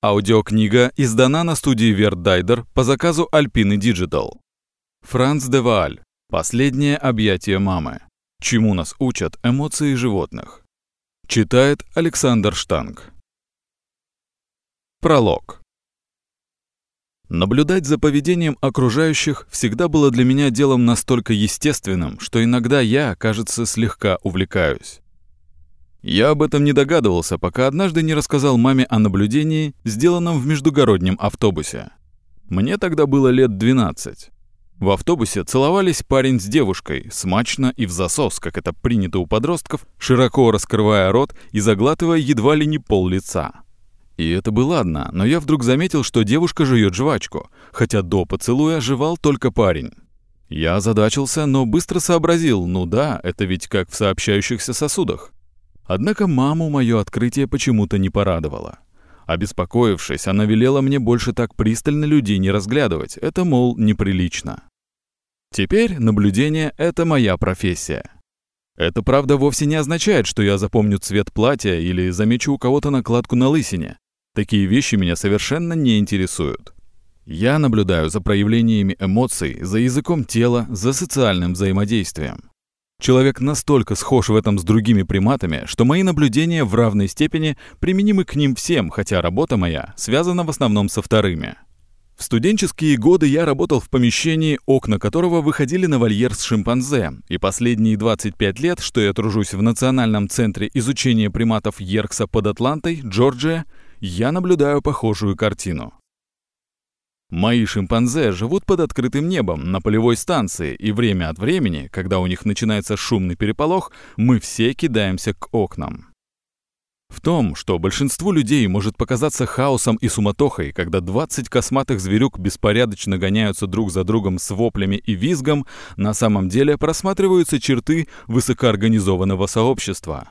Аудиокнига издана на студии Вердайдер по заказу Alpine Digital. Франц де Вааль. Последнее объятие мамы. Чему нас учат эмоции животных. Читает Александр Штанг. Пролог. Наблюдать за поведением окружающих всегда было для меня делом настолько естественным, что иногда я, кажется, слегка увлекаюсь. Я об этом не догадывался, пока однажды не рассказал маме о наблюдении, сделанном в междугороднем автобусе. Мне тогда было лет 12. В автобусе целовались парень с девушкой, смачно и в засос, как это принято у подростков, широко раскрывая рот и заглатывая едва ли не пол лица. И это было ладно, но я вдруг заметил, что девушка жует жвачку, хотя до поцелуя жевал только парень. Я озадачился, но быстро сообразил, ну да, это ведь как в сообщающихся сосудах. Однако маму мое открытие почему-то не порадовало. Обеспокоившись, она велела мне больше так пристально людей не разглядывать, это, мол, неприлично. Теперь наблюдение — это моя профессия. Это, правда, вовсе не означает, что я запомню цвет платья или замечу у кого-то накладку на лысине. Такие вещи меня совершенно не интересуют. Я наблюдаю за проявлениями эмоций, за языком тела, за социальным взаимодействием. Человек настолько схож в этом с другими приматами, что мои наблюдения в равной степени применимы к ним всем, хотя работа моя связана в основном со вторыми. В студенческие годы я работал в помещении, окна которого выходили на вольер с шимпанзе, и последние 25 лет, что я тружусь в Национальном центре изучения приматов Йеркса под Атлантой, Джорджия, я наблюдаю похожую картину. Мои шимпанзе живут под открытым небом на полевой станции, и время от времени, когда у них начинается шумный переполох, мы все кидаемся к окнам. В том, что большинству людей может показаться хаосом и суматохой, когда 20 косматых зверюк беспорядочно гоняются друг за другом с воплями и визгом, на самом деле просматриваются черты высокоорганизованного сообщества.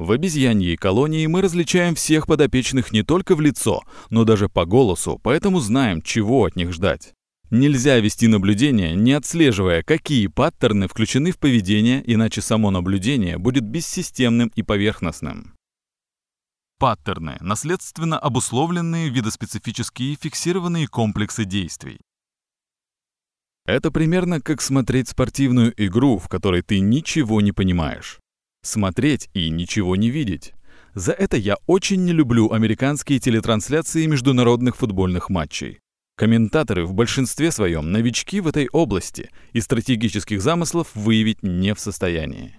В обезьяньей колонии мы различаем всех подопечных не только в лицо, но даже по голосу, поэтому знаем, чего от них ждать. Нельзя вести наблюдение, не отслеживая, какие паттерны включены в поведение, иначе само наблюдение будет бессистемным и поверхностным. Паттерны – наследственно обусловленные видоспецифические фиксированные комплексы действий. Это примерно как смотреть спортивную игру, в которой ты ничего не понимаешь. Смотреть и ничего не видеть. За это я очень не люблю американские телетрансляции международных футбольных матчей. Комментаторы в большинстве своем новички в этой области и стратегических замыслов выявить не в состоянии.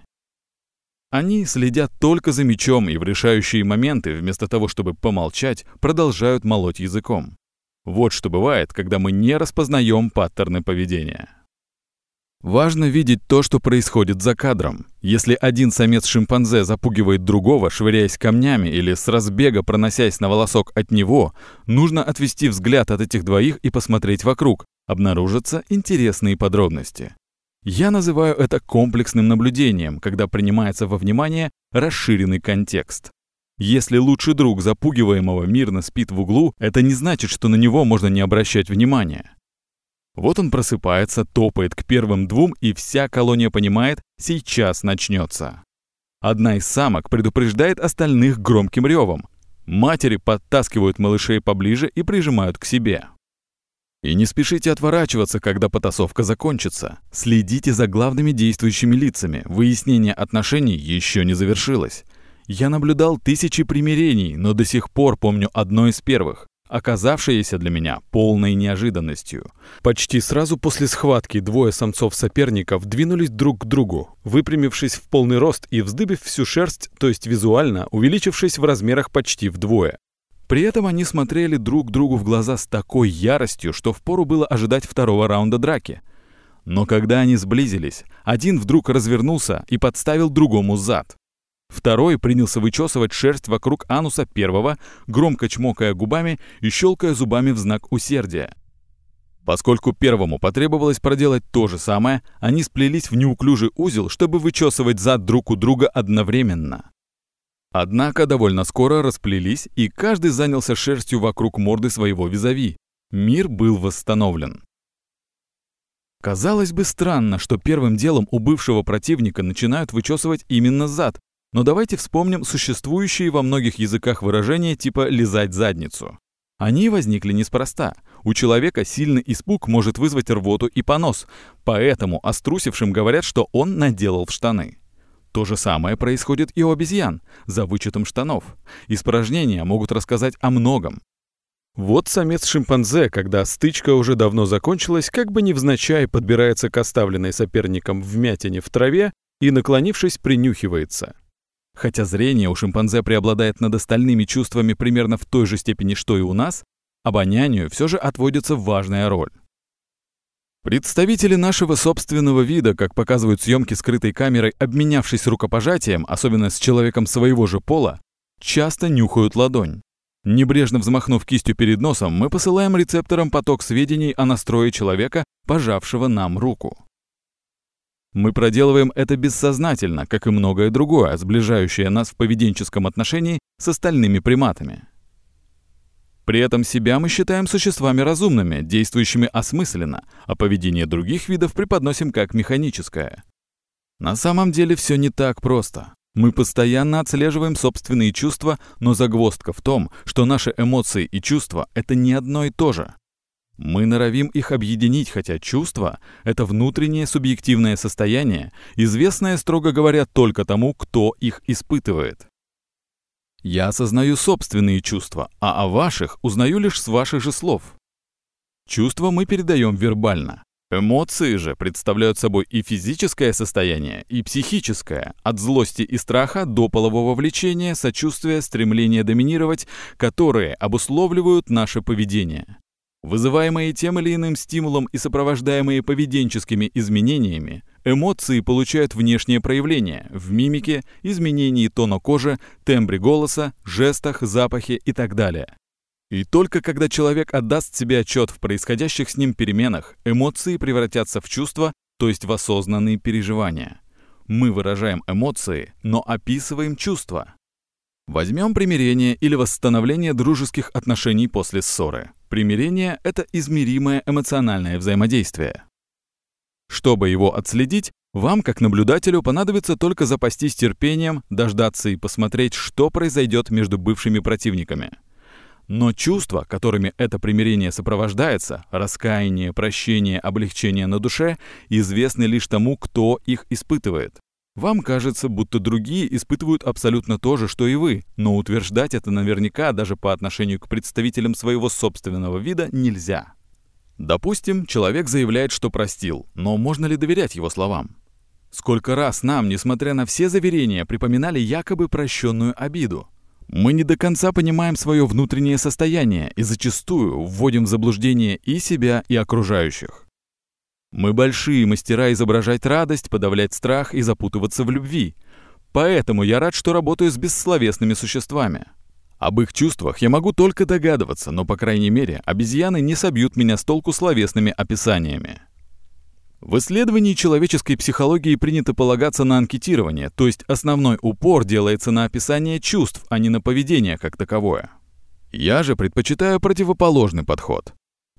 Они следят только за мячом и в решающие моменты, вместо того, чтобы помолчать, продолжают молоть языком. Вот что бывает, когда мы не распознаем паттерны поведения. Важно видеть то, что происходит за кадром. Если один самец шимпанзе запугивает другого, швыряясь камнями или с разбега проносясь на волосок от него, нужно отвести взгляд от этих двоих и посмотреть вокруг. Обнаружатся интересные подробности. Я называю это комплексным наблюдением, когда принимается во внимание расширенный контекст. Если лучший друг запугиваемого мирно спит в углу, это не значит, что на него можно не обращать внимания. Вот он просыпается, топает к первым двум, и вся колония понимает, сейчас начнется. Одна из самок предупреждает остальных громким ревом. Матери подтаскивают малышей поближе и прижимают к себе. И не спешите отворачиваться, когда потасовка закончится. Следите за главными действующими лицами. Выяснение отношений еще не завершилось. Я наблюдал тысячи примирений, но до сих пор помню одно из первых оказавшееся для меня полной неожиданностью. Почти сразу после схватки двое самцов-соперников двинулись друг к другу, выпрямившись в полный рост и вздыбив всю шерсть, то есть визуально увеличившись в размерах почти вдвое. При этом они смотрели друг другу в глаза с такой яростью, что впору было ожидать второго раунда драки. Но когда они сблизились, один вдруг развернулся и подставил другому зад. Второй принялся вычесывать шерсть вокруг ануса первого, громко чмокая губами и щелкая зубами в знак усердия. Поскольку первому потребовалось проделать то же самое, они сплелись в неуклюжий узел, чтобы вычесывать зад друг у друга одновременно. Однако довольно скоро расплелись, и каждый занялся шерстью вокруг морды своего визави. Мир был восстановлен. Казалось бы странно, что первым делом у бывшего противника начинают вычесывать именно зад, Но давайте вспомним существующие во многих языках выражения типа «лизать задницу». Они возникли неспроста. У человека сильный испуг может вызвать рвоту и понос, поэтому острусившим говорят, что он наделал в штаны. То же самое происходит и у обезьян, за вычетом штанов. Испражнения могут рассказать о многом. Вот самец шимпанзе, когда стычка уже давно закончилась, как бы невзначай подбирается к оставленной соперником вмятине в траве и, наклонившись, принюхивается. Хотя зрение у шимпанзе преобладает над остальными чувствами примерно в той же степени, что и у нас, обонянию все же отводится важная роль. Представители нашего собственного вида, как показывают съемки скрытой камерой, обменявшись рукопожатием, особенно с человеком своего же пола, часто нюхают ладонь. Небрежно взмахнув кистью перед носом, мы посылаем рецепторам поток сведений о настрое человека, пожавшего нам руку. Мы проделываем это бессознательно, как и многое другое, сближающее нас в поведенческом отношении с остальными приматами. При этом себя мы считаем существами разумными, действующими осмысленно, а поведение других видов преподносим как механическое. На самом деле все не так просто. Мы постоянно отслеживаем собственные чувства, но загвоздка в том, что наши эмоции и чувства — это не одно и то же. Мы норовим их объединить, хотя чувство — это внутреннее субъективное состояние, известное, строго говоря, только тому, кто их испытывает. Я осознаю собственные чувства, а о ваших узнаю лишь с ваших же слов. Чувства мы передаем вербально. Эмоции же представляют собой и физическое состояние, и психическое, от злости и страха до полового влечения, сочувствия, стремления доминировать, которые обусловливают наше поведение. Вызываемые тем или иным стимулом и сопровождаемые поведенческими изменениями, эмоции получают внешнее проявление в мимике, изменении тона кожи, тембре голоса, жестах, запахе и так далее. И только когда человек отдаст себе отчет в происходящих с ним переменах, эмоции превратятся в чувства, то есть в осознанные переживания. Мы выражаем эмоции, но описываем чувства. Возьмем примирение или восстановление дружеских отношений после ссоры. Примирение — это измеримое эмоциональное взаимодействие. Чтобы его отследить, вам, как наблюдателю, понадобится только запастись терпением, дождаться и посмотреть, что произойдет между бывшими противниками. Но чувства, которыми это примирение сопровождается, раскаяние, прощение, облегчение на душе, известны лишь тому, кто их испытывает. Вам кажется, будто другие испытывают абсолютно то же, что и вы, но утверждать это наверняка даже по отношению к представителям своего собственного вида нельзя. Допустим, человек заявляет, что простил, но можно ли доверять его словам? Сколько раз нам, несмотря на все заверения, припоминали якобы прощенную обиду? Мы не до конца понимаем свое внутреннее состояние и зачастую вводим в заблуждение и себя, и окружающих. Мы большие мастера изображать радость, подавлять страх и запутываться в любви. Поэтому я рад, что работаю с бессловесными существами. Об их чувствах я могу только догадываться, но, по крайней мере, обезьяны не собьют меня с толку словесными описаниями. В исследовании человеческой психологии принято полагаться на анкетирование, то есть основной упор делается на описание чувств, а не на поведение как таковое. Я же предпочитаю противоположный подход.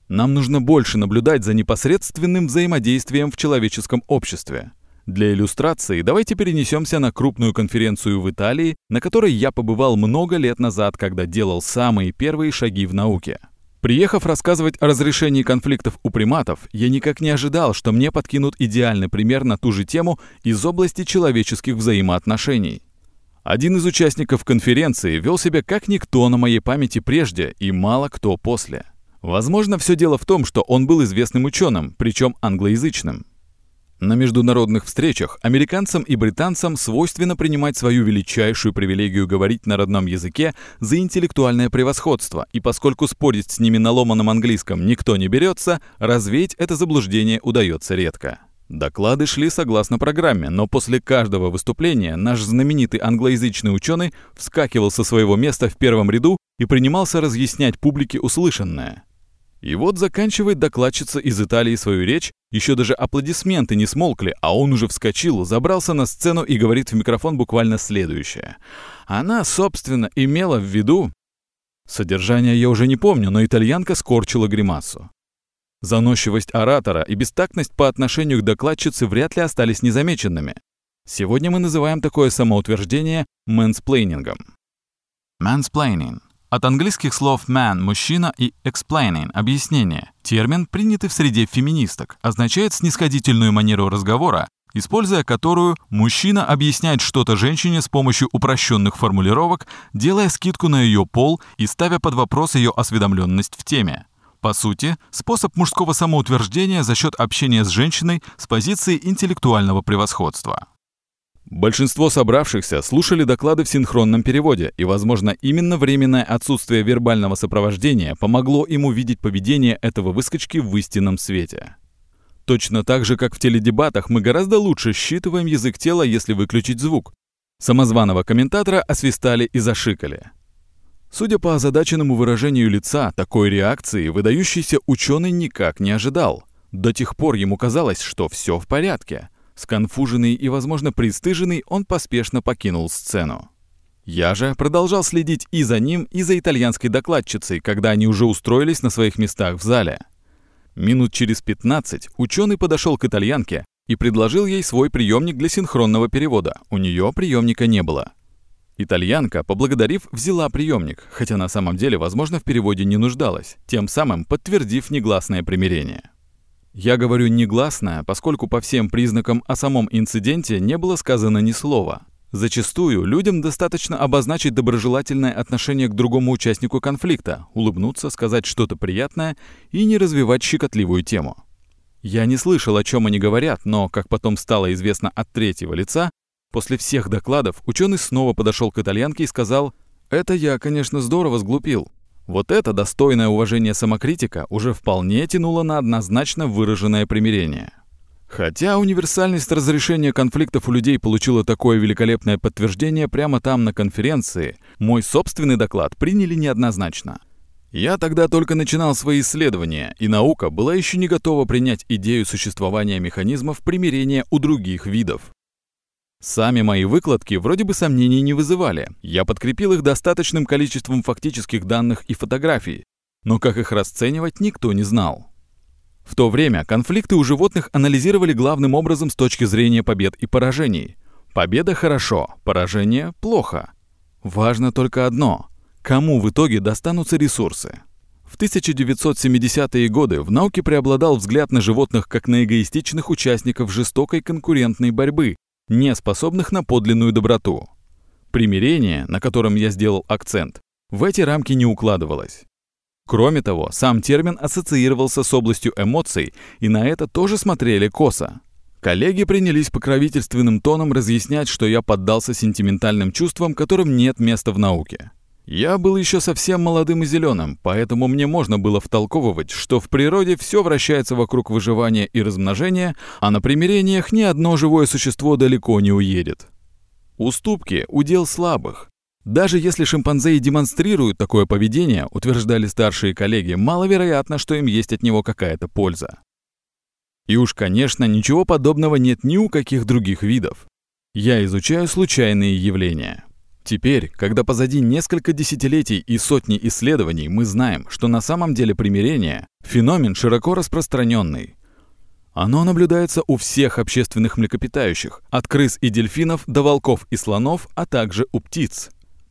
Нам нужно больше наблюдать за непосредственным взаимодействием в человеческом обществе. Для иллюстрации давайте перенесемся на крупную конференцию в Италии, на которой я побывал много лет назад, когда делал самые первые шаги в науке. Приехав рассказывать о разрешении конфликтов у приматов, я никак не ожидал, что мне подкинут идеальный пример на ту же тему из области человеческих взаимоотношений. Один из участников конференции вел себя как никто на моей памяти прежде и мало кто после. Возможно, все дело в том, что он был известным ученым, причем англоязычным. На международных встречах американцам и британцам свойственно принимать свою величайшую привилегию говорить на родном языке за интеллектуальное превосходство, и поскольку спорить с ними на ломаном английском никто не берется, развеять это заблуждение удается редко. Доклады шли согласно программе, но после каждого выступления наш знаменитый англоязычный ученый вскакивал со своего места в первом ряду и принимался разъяснять публике услышанное. И вот заканчивает докладчица из Италии свою речь, еще даже аплодисменты не смолкли, а он уже вскочил, забрался на сцену и говорит в микрофон буквально следующее. Она, собственно, имела в виду... Содержание я уже не помню, но итальянка скорчила гримасу. Заносчивость оратора и бестактность по отношению к докладчице вряд ли остались незамеченными. Сегодня мы называем такое самоутверждение мэнсплейнингом. Mansplaining. От английских слов man – мужчина и explaining – объяснение. Термин, принятый в среде феминисток, означает снисходительную манеру разговора, используя которую мужчина объясняет что-то женщине с помощью упрощенных формулировок, делая скидку на ее пол и ставя под вопрос ее осведомленность в теме. По сути, способ мужского самоутверждения за счет общения с женщиной с позиции интеллектуального превосходства. Большинство собравшихся слушали доклады в синхронном переводе, и, возможно, именно временное отсутствие вербального сопровождения помогло им увидеть поведение этого выскочки в истинном свете. Точно так же, как в теледебатах, мы гораздо лучше считываем язык тела, если выключить звук. Самозваного комментатора освистали и зашикали. Судя по озадаченному выражению лица, такой реакции выдающийся ученый никак не ожидал. До тех пор ему казалось, что все в порядке. Сконфуженный и, возможно, пристыженный, он поспешно покинул сцену. Я же продолжал следить и за ним, и за итальянской докладчицей, когда они уже устроились на своих местах в зале. Минут через 15 ученый подошел к итальянке и предложил ей свой приемник для синхронного перевода. У нее приемника не было. Итальянка, поблагодарив, взяла приемник, хотя на самом деле, возможно, в переводе не нуждалась, тем самым подтвердив негласное примирение. Я говорю негласно, поскольку по всем признакам о самом инциденте не было сказано ни слова. Зачастую людям достаточно обозначить доброжелательное отношение к другому участнику конфликта, улыбнуться, сказать что-то приятное и не развивать щекотливую тему. Я не слышал, о чем они говорят, но, как потом стало известно от третьего лица, после всех докладов ученый снова подошел к итальянке и сказал «Это я, конечно, здорово сглупил. Вот это достойное уважение самокритика уже вполне тянуло на однозначно выраженное примирение. Хотя универсальность разрешения конфликтов у людей получила такое великолепное подтверждение прямо там на конференции, мой собственный доклад приняли неоднозначно. Я тогда только начинал свои исследования, и наука была еще не готова принять идею существования механизмов примирения у других видов. Сами мои выкладки вроде бы сомнений не вызывали. Я подкрепил их достаточным количеством фактических данных и фотографий. Но как их расценивать, никто не знал. В то время конфликты у животных анализировали главным образом с точки зрения побед и поражений. Победа хорошо, поражение плохо. Важно только одно – кому в итоге достанутся ресурсы. В 1970-е годы в науке преобладал взгляд на животных как на эгоистичных участников жестокой конкурентной борьбы, не способных на подлинную доброту. Примирение, на котором я сделал акцент, в эти рамки не укладывалось. Кроме того, сам термин ассоциировался с областью эмоций, и на это тоже смотрели косо. Коллеги принялись покровительственным тоном разъяснять, что я поддался сентиментальным чувствам, которым нет места в науке. Я был еще совсем молодым и зеленым, поэтому мне можно было втолковывать, что в природе все вращается вокруг выживания и размножения, а на примирениях ни одно живое существо далеко не уедет. Уступки – удел слабых. Даже если шимпанзе и демонстрируют такое поведение, утверждали старшие коллеги, маловероятно, что им есть от него какая-то польза. И уж, конечно, ничего подобного нет ни у каких других видов. Я изучаю случайные явления. Теперь, когда позади несколько десятилетий и сотни исследований, мы знаем, что на самом деле примирение – феномен широко распространенный. Оно наблюдается у всех общественных млекопитающих, от крыс и дельфинов до волков и слонов, а также у птиц.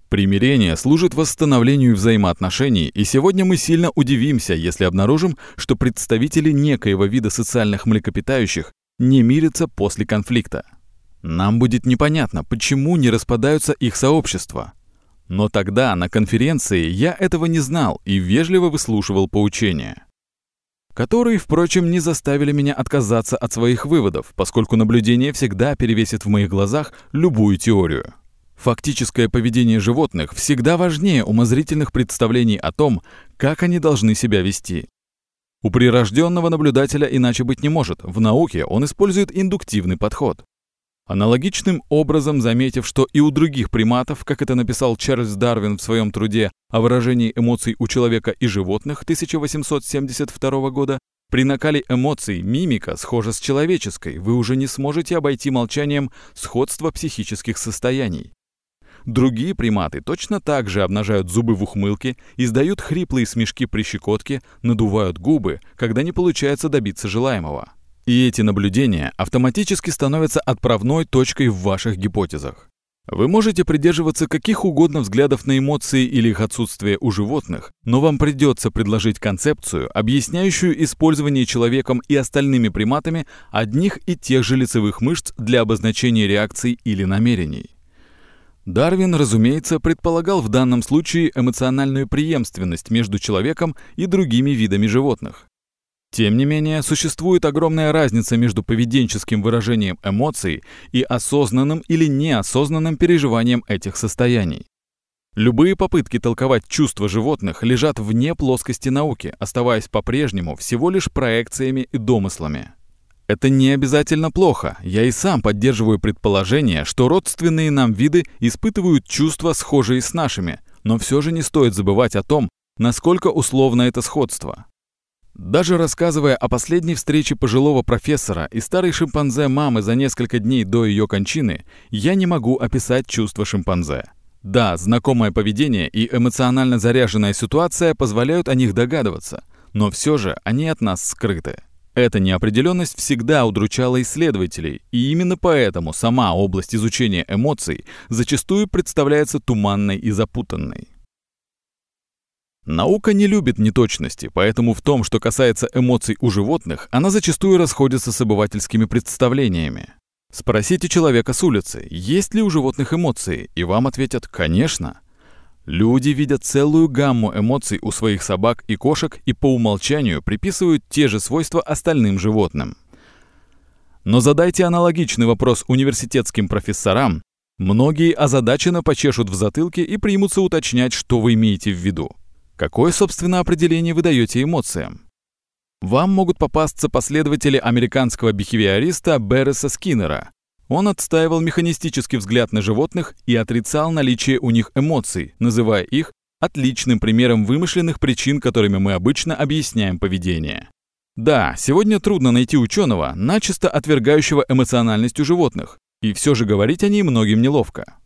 Примирение служит восстановлению взаимоотношений, и сегодня мы сильно удивимся, если обнаружим, что представители некоего вида социальных млекопитающих не мирятся после конфликта. Нам будет непонятно, почему не распадаются их сообщества. Но тогда, на конференции, я этого не знал и вежливо выслушивал поучения. Которые, впрочем, не заставили меня отказаться от своих выводов, поскольку наблюдение всегда перевесит в моих глазах любую теорию. Фактическое поведение животных всегда важнее умозрительных представлений о том, как они должны себя вести. У прирожденного наблюдателя иначе быть не может. В науке он использует индуктивный подход. Аналогичным образом заметив, что и у других приматов, как это написал Чарльз Дарвин в своем труде о выражении эмоций у человека и животных 1872 года, при накале эмоций мимика схожа с человеческой, вы уже не сможете обойти молчанием сходство психических состояний. Другие приматы точно так же обнажают зубы в ухмылке, издают хриплые смешки при щекотке, надувают губы, когда не получается добиться желаемого. И эти наблюдения автоматически становятся отправной точкой в ваших гипотезах. Вы можете придерживаться каких угодно взглядов на эмоции или их отсутствие у животных, но вам придется предложить концепцию, объясняющую использование человеком и остальными приматами одних и тех же лицевых мышц для обозначения реакций или намерений. Дарвин, разумеется, предполагал в данном случае эмоциональную преемственность между человеком и другими видами животных. Тем не менее, существует огромная разница между поведенческим выражением эмоций и осознанным или неосознанным переживанием этих состояний. Любые попытки толковать чувства животных лежат вне плоскости науки, оставаясь по-прежнему всего лишь проекциями и домыслами. Это не обязательно плохо. Я и сам поддерживаю предположение, что родственные нам виды испытывают чувства, схожие с нашими, но все же не стоит забывать о том, насколько условно это сходство. Даже рассказывая о последней встрече пожилого профессора и старой шимпанзе мамы за несколько дней до ее кончины, я не могу описать чувства шимпанзе. Да, знакомое поведение и эмоционально заряженная ситуация позволяют о них догадываться, но все же они от нас скрыты. Эта неопределенность всегда удручала исследователей, и именно поэтому сама область изучения эмоций зачастую представляется туманной и запутанной. Наука не любит неточности, поэтому в том, что касается эмоций у животных, она зачастую расходится с обывательскими представлениями. Спросите человека с улицы, есть ли у животных эмоции, и вам ответят «конечно». Люди видят целую гамму эмоций у своих собак и кошек и по умолчанию приписывают те же свойства остальным животным. Но задайте аналогичный вопрос университетским профессорам, многие озадаченно почешут в затылке и примутся уточнять, что вы имеете в виду. Какое, собственно, определение вы даете эмоциям? Вам могут попасться последователи американского бихевиориста Берреса Скиннера. Он отстаивал механистический взгляд на животных и отрицал наличие у них эмоций, называя их отличным примером вымышленных причин, которыми мы обычно объясняем поведение. Да, сегодня трудно найти ученого, начисто отвергающего эмоциональность у животных, и все же говорить о ней многим неловко.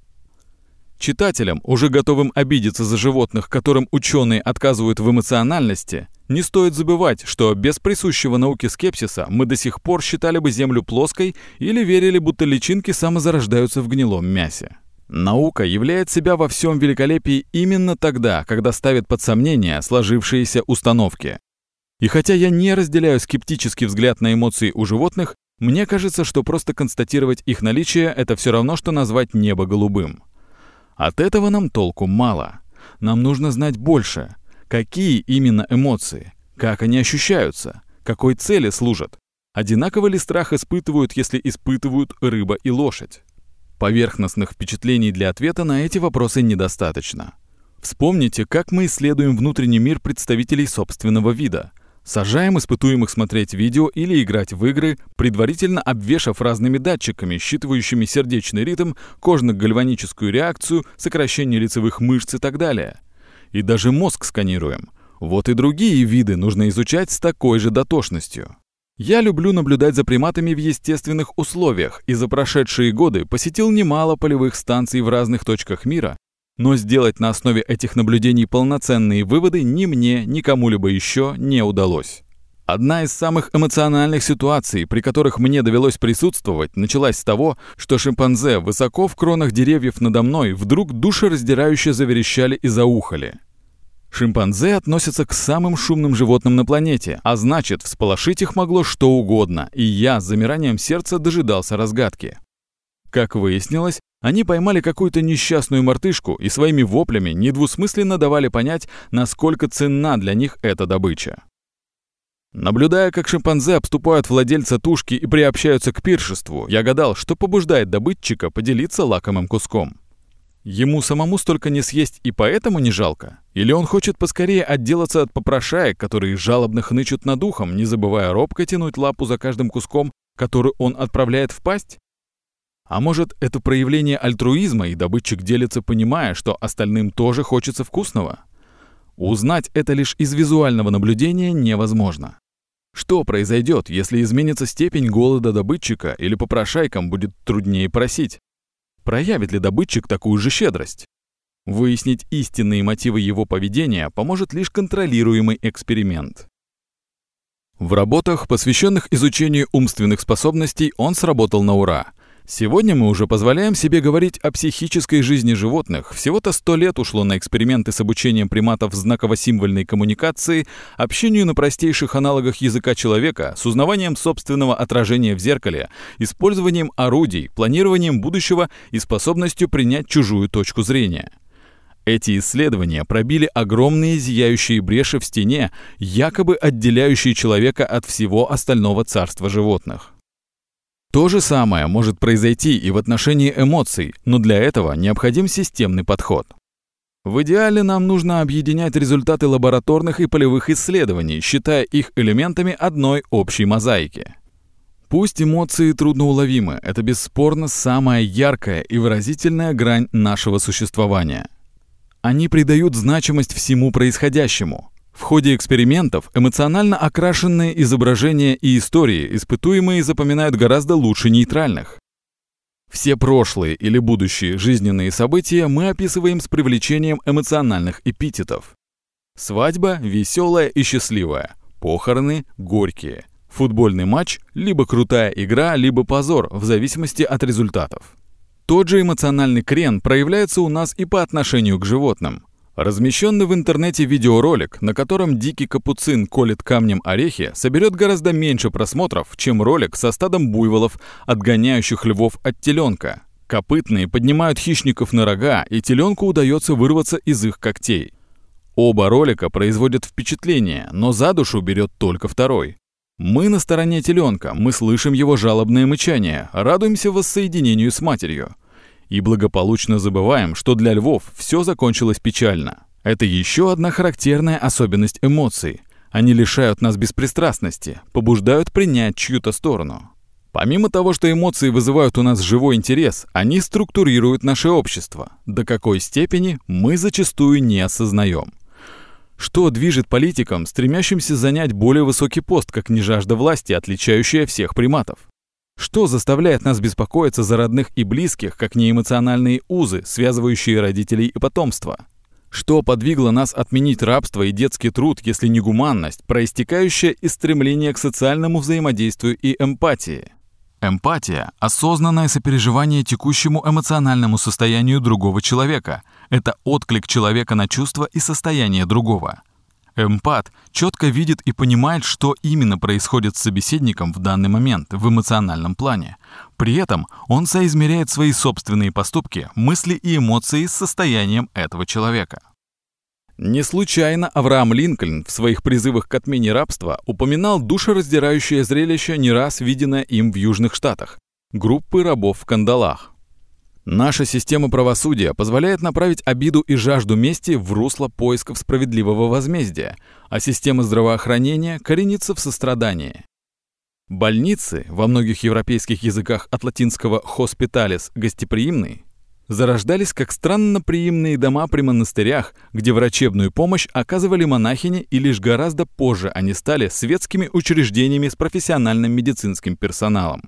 Читателям, уже готовым обидеться за животных, которым ученые отказывают в эмоциональности, не стоит забывать, что без присущего науке скепсиса мы до сих пор считали бы Землю плоской или верили, будто личинки самозарождаются в гнилом мясе. Наука являет себя во всем великолепии именно тогда, когда ставит под сомнение сложившиеся установки. И хотя я не разделяю скептический взгляд на эмоции у животных, мне кажется, что просто констатировать их наличие – это все равно, что назвать небо голубым. От этого нам толку мало. Нам нужно знать больше. Какие именно эмоции? Как они ощущаются? Какой цели служат? Одинаково ли страх испытывают, если испытывают рыба и лошадь? Поверхностных впечатлений для ответа на эти вопросы недостаточно. Вспомните, как мы исследуем внутренний мир представителей собственного вида – Сажаем испытуемых смотреть видео или играть в игры, предварительно обвешав разными датчиками, считывающими сердечный ритм, кожно-гальваническую реакцию, сокращение лицевых мышц и так далее. И даже мозг сканируем. Вот и другие виды нужно изучать с такой же дотошностью. Я люблю наблюдать за приматами в естественных условиях и за прошедшие годы посетил немало полевых станций в разных точках мира но сделать на основе этих наблюдений полноценные выводы ни мне, ни кому-либо еще не удалось. Одна из самых эмоциональных ситуаций, при которых мне довелось присутствовать, началась с того, что шимпанзе высоко в кронах деревьев надо мной вдруг душераздирающе заверещали и заухали. Шимпанзе относятся к самым шумным животным на планете, а значит, всполошить их могло что угодно, и я с замиранием сердца дожидался разгадки. Как выяснилось, они поймали какую-то несчастную мартышку и своими воплями недвусмысленно давали понять, насколько ценна для них эта добыча. Наблюдая, как шимпанзе обступают владельца тушки и приобщаются к пиршеству, я гадал, что побуждает добытчика поделиться лакомым куском. Ему самому столько не съесть и поэтому не жалко? Или он хочет поскорее отделаться от попрошаек, которые жалобно хнычут над ухом, не забывая робко тянуть лапу за каждым куском, который он отправляет в пасть? А может, это проявление альтруизма, и добытчик делится, понимая, что остальным тоже хочется вкусного? Узнать это лишь из визуального наблюдения невозможно. Что произойдет, если изменится степень голода добытчика или попрошайкам будет труднее просить? Проявит ли добытчик такую же щедрость? Выяснить истинные мотивы его поведения поможет лишь контролируемый эксперимент. В работах, посвященных изучению умственных способностей, он сработал на ура. Сегодня мы уже позволяем себе говорить о психической жизни животных. Всего-то сто лет ушло на эксперименты с обучением приматов знаково-символьной коммуникации, общению на простейших аналогах языка человека, с узнаванием собственного отражения в зеркале, использованием орудий, планированием будущего и способностью принять чужую точку зрения. Эти исследования пробили огромные зияющие бреши в стене, якобы отделяющие человека от всего остального царства животных. То же самое может произойти и в отношении эмоций, но для этого необходим системный подход. В идеале нам нужно объединять результаты лабораторных и полевых исследований, считая их элементами одной общей мозаики. Пусть эмоции трудноуловимы, это бесспорно самая яркая и выразительная грань нашего существования. Они придают значимость всему происходящему, в ходе экспериментов эмоционально окрашенные изображения и истории испытуемые запоминают гораздо лучше нейтральных. Все прошлые или будущие жизненные события мы описываем с привлечением эмоциональных эпитетов. Свадьба – веселая и счастливая, похороны – горькие, футбольный матч – либо крутая игра, либо позор, в зависимости от результатов. Тот же эмоциональный крен проявляется у нас и по отношению к животным. Размещенный в интернете видеоролик, на котором дикий капуцин колет камнем орехи, соберет гораздо меньше просмотров, чем ролик со стадом буйволов, отгоняющих львов от теленка. Копытные поднимают хищников на рога, и теленку удается вырваться из их когтей. Оба ролика производят впечатление, но за душу берет только второй. Мы на стороне теленка, мы слышим его жалобное мычание, радуемся воссоединению с матерью и благополучно забываем, что для львов все закончилось печально. Это еще одна характерная особенность эмоций. Они лишают нас беспристрастности, побуждают принять чью-то сторону. Помимо того, что эмоции вызывают у нас живой интерес, они структурируют наше общество. До какой степени мы зачастую не осознаем. Что движет политикам, стремящимся занять более высокий пост, как не жажда власти, отличающая всех приматов? Что заставляет нас беспокоиться за родных и близких, как неэмоциональные узы, связывающие родителей и потомство? Что подвигло нас отменить рабство и детский труд, если не гуманность, проистекающая из стремления к социальному взаимодействию и эмпатии? Эмпатия – осознанное сопереживание текущему эмоциональному состоянию другого человека. Это отклик человека на чувства и состояние другого. Эмпат четко видит и понимает, что именно происходит с собеседником в данный момент в эмоциональном плане. При этом он соизмеряет свои собственные поступки, мысли и эмоции с состоянием этого человека. Не случайно Авраам Линкольн в своих призывах к отмене рабства упоминал душераздирающее зрелище, не раз виденное им в Южных Штатах – группы рабов в кандалах. Наша система правосудия позволяет направить обиду и жажду мести в русло поисков справедливого возмездия, а система здравоохранения коренится в сострадании. Больницы, во многих европейских языках от латинского «hospitalis» – «гостеприимный», зарождались как странноприимные дома при монастырях, где врачебную помощь оказывали монахини и лишь гораздо позже они стали светскими учреждениями с профессиональным медицинским персоналом.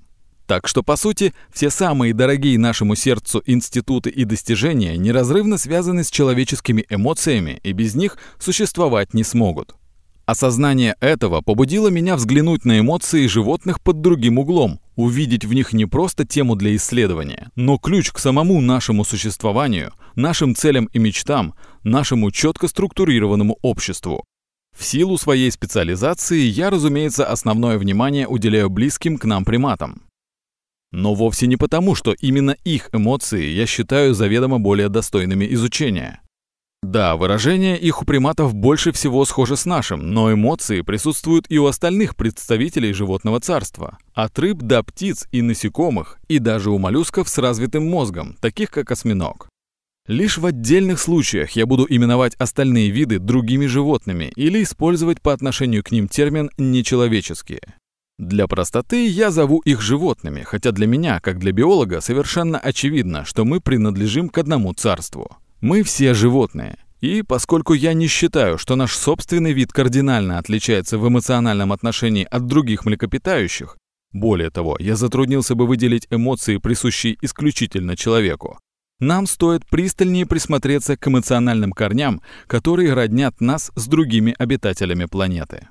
Так что, по сути, все самые дорогие нашему сердцу институты и достижения неразрывно связаны с человеческими эмоциями и без них существовать не смогут. Осознание этого побудило меня взглянуть на эмоции животных под другим углом, увидеть в них не просто тему для исследования, но ключ к самому нашему существованию, нашим целям и мечтам, нашему четко структурированному обществу. В силу своей специализации я, разумеется, основное внимание уделяю близким к нам приматам. Но вовсе не потому, что именно их эмоции я считаю заведомо более достойными изучения. Да, выражение их у приматов больше всего схоже с нашим, но эмоции присутствуют и у остальных представителей животного царства. От рыб до птиц и насекомых, и даже у моллюсков с развитым мозгом, таких как осьминог. Лишь в отдельных случаях я буду именовать остальные виды другими животными или использовать по отношению к ним термин «нечеловеческие». Для простоты я зову их животными, хотя для меня, как для биолога, совершенно очевидно, что мы принадлежим к одному царству. Мы все животные. И поскольку я не считаю, что наш собственный вид кардинально отличается в эмоциональном отношении от других млекопитающих, более того, я затруднился бы выделить эмоции, присущие исключительно человеку, нам стоит пристальнее присмотреться к эмоциональным корням, которые роднят нас с другими обитателями планеты.